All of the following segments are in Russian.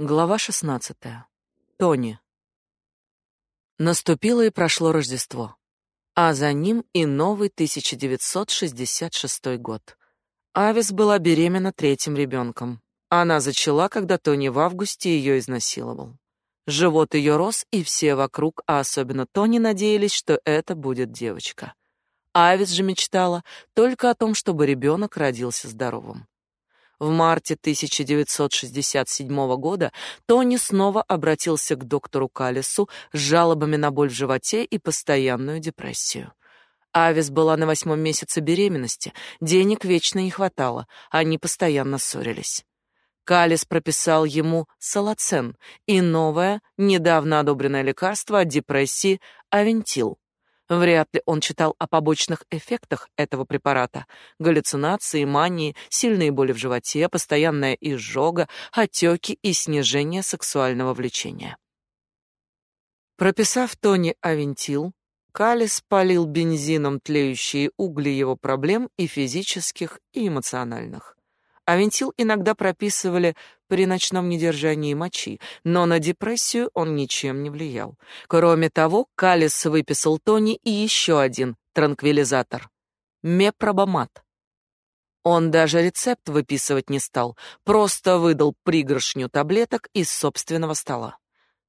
Глава 16. Тони. Наступило и прошло Рождество, а за ним и новый 1966 год. Авис была беременна третьим ребенком. Она зачала, когда Тони в августе ее изнасиловал. Живот ее рос, и все вокруг, а особенно Тони, надеялись, что это будет девочка. Авис же мечтала только о том, чтобы ребенок родился здоровым. В марте 1967 года Тони снова обратился к доктору Калису с жалобами на боль в животе и постоянную депрессию. Авис была на восьмом месяце беременности, денег вечно не хватало, они постоянно ссорились. Калис прописал ему салацен и новое, недавно одобренное лекарство от депрессии Авентил. Вряд ли он читал о побочных эффектах этого препарата: галлюцинации, мании, сильные боли в животе, постоянная изжога, отеки и снижение сексуального влечения. Прописав Тони Авентил, Калис полил бензином тлеющие угли его проблем и физических, и эмоциональных. Авентил иногда прописывали при ночном недержании мочи, но на депрессию он ничем не влиял. Кроме того, Калис выписал Тони и еще один транквилизатор — мепробамат. Он даже рецепт выписывать не стал, просто выдал пригоршню таблеток из собственного стола.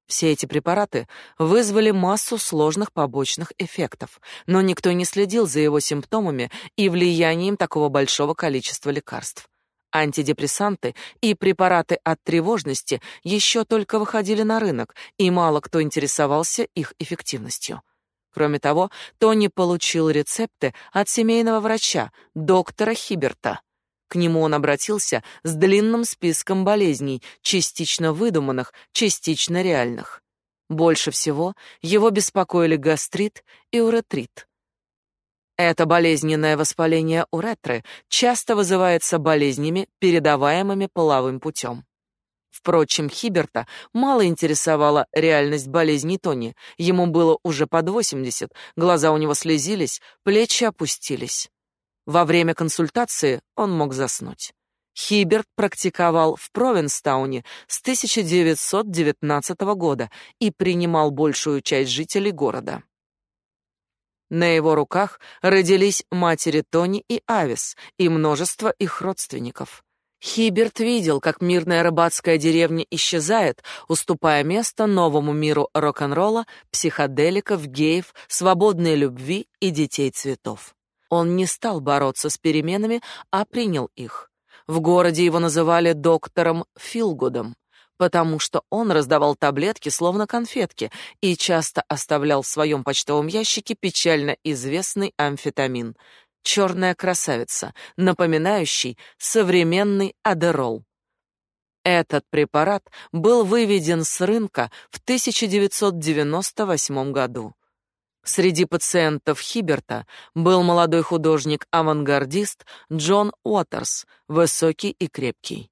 Все эти препараты вызвали массу сложных побочных эффектов, но никто не следил за его симптомами и влиянием такого большого количества лекарств. Антидепрессанты и препараты от тревожности еще только выходили на рынок, и мало кто интересовался их эффективностью. Кроме того, Тони получил рецепты от семейного врача, доктора Хиберта. К нему он обратился с длинным списком болезней, частично выдуманных, частично реальных. Больше всего его беспокоили гастрит и уретрит. Это болезненное воспаление уретры часто вызывается болезнями, передаваемыми половым путем. Впрочем, Хиберта мало интересовала реальность болезни Тони. Ему было уже под 80, глаза у него слезились, плечи опустились. Во время консультации он мог заснуть. Хиберт практиковал в Провинстауне с 1919 года и принимал большую часть жителей города. На его руках родились матери Тони и Авис и множество их родственников. Хиберт видел, как мирная рыбацкая деревня исчезает, уступая место новому миру рок-н-ролла, психоделиков, геев, свободной любви и детей цветов. Он не стал бороться с переменами, а принял их. В городе его называли доктором Филгудом потому что он раздавал таблетки словно конфетки и часто оставлял в своем почтовом ящике печально известный амфетамин черная красавица, напоминающий современный адерол. Этот препарат был выведен с рынка в 1998 году. Среди пациентов Хиберта был молодой художник-авангардист Джон Уотерс, высокий и крепкий.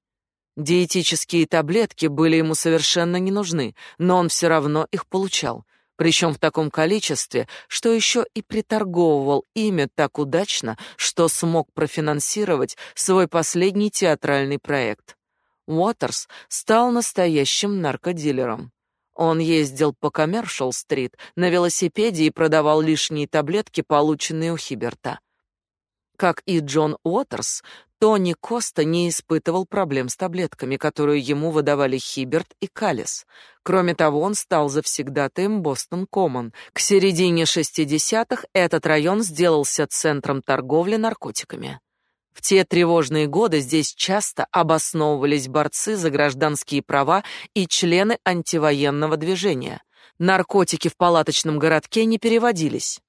Диетические таблетки были ему совершенно не нужны, но он все равно их получал, причем в таком количестве, что еще и приторговывал ими так удачно, что смог профинансировать свой последний театральный проект. Уотерс стал настоящим наркодилером. Он ездил по Коммершал-стрит на велосипеде и продавал лишние таблетки, полученные у Хиберта. Как и Джон Уотерс, Тони Коста не испытывал проблем с таблетками, которые ему выдавали Хиберт и Калис. Кроме того, он стал завсегдатаем Бостон Коммон. К середине 60-х этот район сделался центром торговли наркотиками. В те тревожные годы здесь часто обосновывались борцы за гражданские права и члены антивоенного движения. Наркотики в палаточном городке не переводились.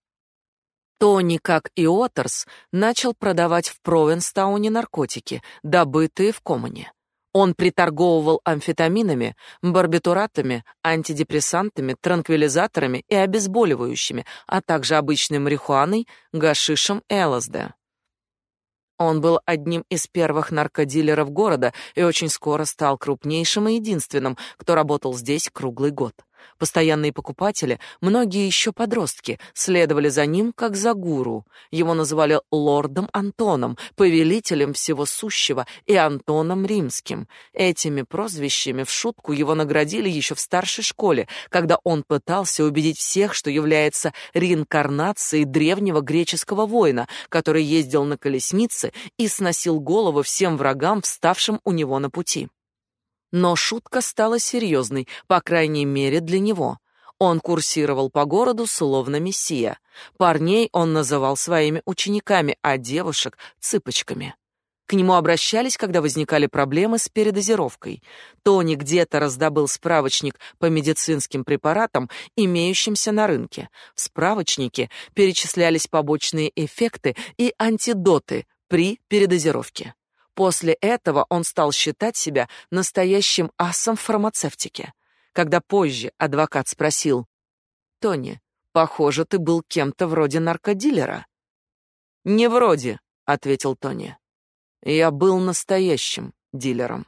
Тони, как и Отерс, начал продавать в Провенстауне наркотики, добытые в Комане. Он приторговывал амфетаминами, барбитуратами, антидепрессантами, транквилизаторами и обезболивающими, а также обычной марихуаной, гашишем и ЛСД. Он был одним из первых наркодилеров города и очень скоро стал крупнейшим и единственным, кто работал здесь круглый год. Постоянные покупатели, многие еще подростки, следовали за ним как за гуру. Его называли лордом Антоном, повелителем всего сущего и Антоном Римским. Этими прозвищами в шутку его наградили еще в старшей школе, когда он пытался убедить всех, что является реинкарнацией древнего греческого воина, который ездил на колеснице и сносил головы всем врагам, вставшим у него на пути. Но шутка стала серьезной, по крайней мере для него. Он курсировал по городу словно мессия. Парней он называл своими учениками, а девушек — цыпочками. К нему обращались, когда возникали проблемы с передозировкой. Тони где-то раздобыл справочник по медицинским препаратам, имеющимся на рынке. В справочнике перечислялись побочные эффекты и антидоты при передозировке. После этого он стал считать себя настоящим асом в фармацевтике. Когда позже адвокат спросил, «Тони, похоже, ты был кем-то вроде наркодилера». «Не вроде», — ответил Тони. «Я был настоящим дилером».